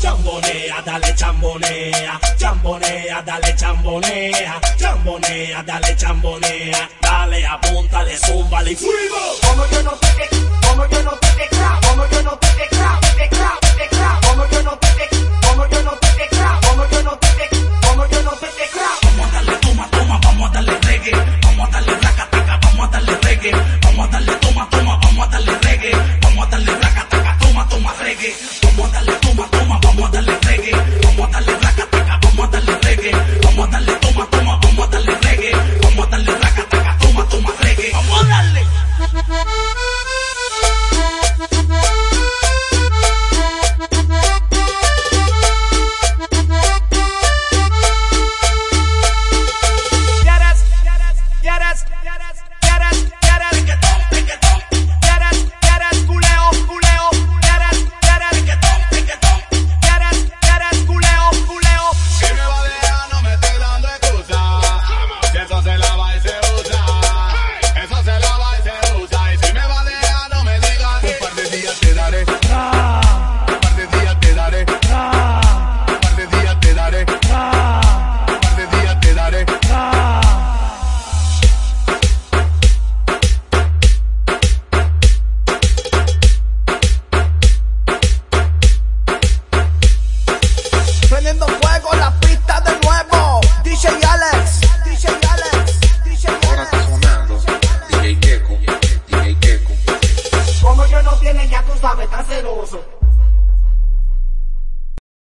Chambonea, dale chambonea, chambonea, dale chambonea, chambonea, dale chambonea, dale apúntale, zúmbale y fuimos. pa' meterse el oso.